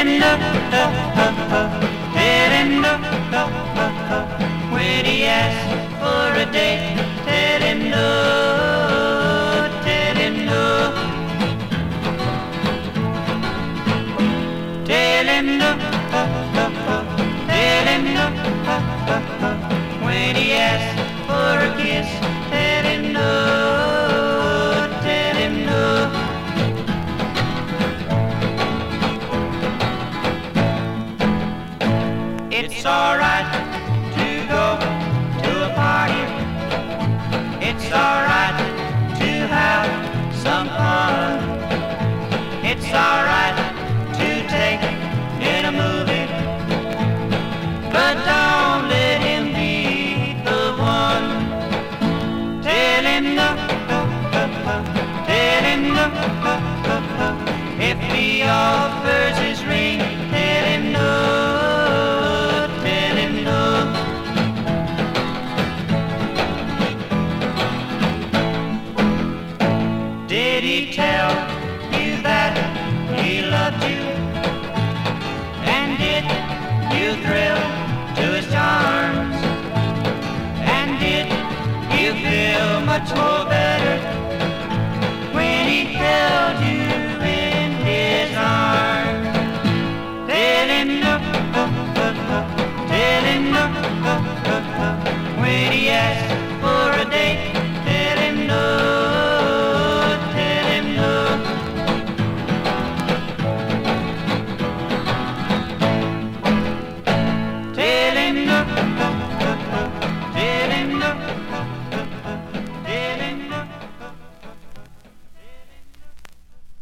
When he asks for a date, It's alright to go to a party. It's alright to have some fun. It's alright to take in a movie. But don't let him be the one. Tell him no. Tell him no. If he offers Did he tell you that he loved you? And did you thrill to his charms? And did you feel much more better when he held you in his arms? Tell him no, tell him no.